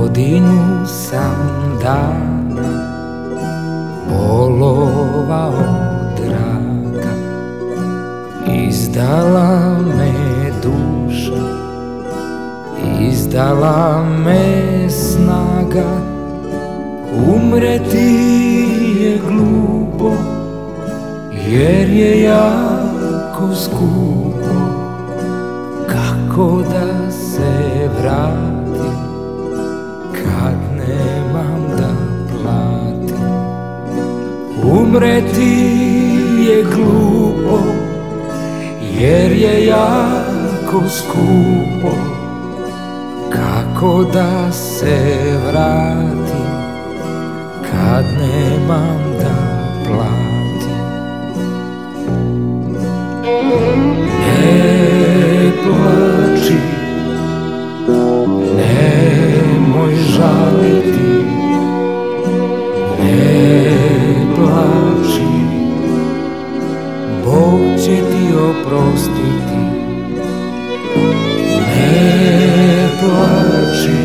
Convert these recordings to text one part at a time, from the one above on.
godinu sam dana Polovao draga Izdala me duša Izdala me snaga. Umreti je glupo Jer je jako skupo. Kako da se vratim Umreti je glupo Jer je jako skupo. Kako da se vratim Kad nemam oprostiti. Ne plači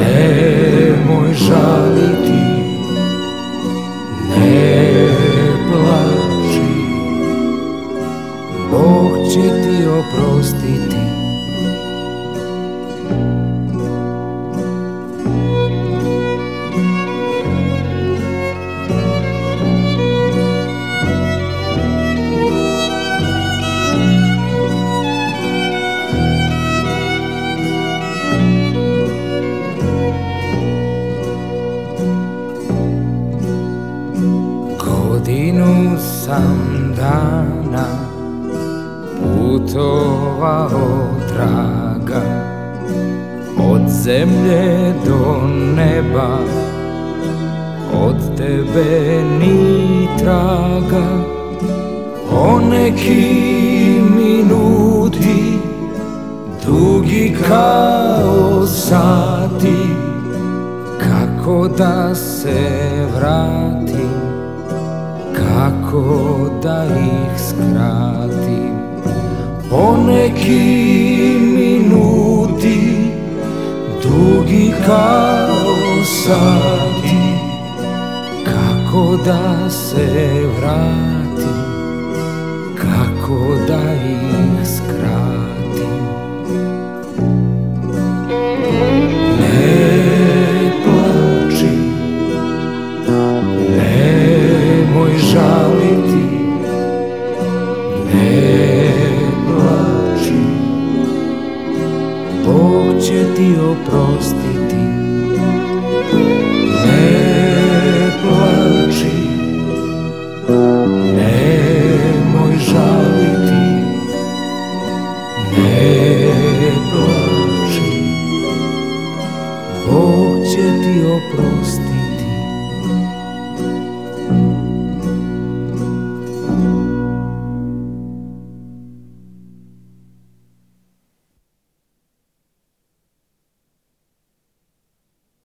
Nemoj žaliti. Ne plači Bog će ti oprostiti dana putovao traga Od zemlje do neba Od tebe ni traga. O neki minuti Dugi kao sati Kako da se vratim kako da ih skratim? Poneki minuti dugi kao sati. Kako da se vratim, kako da ih Bog će ti oprostiti. Ne plači Nemoj žaliti. Ne plači Bog će ti oprostiti.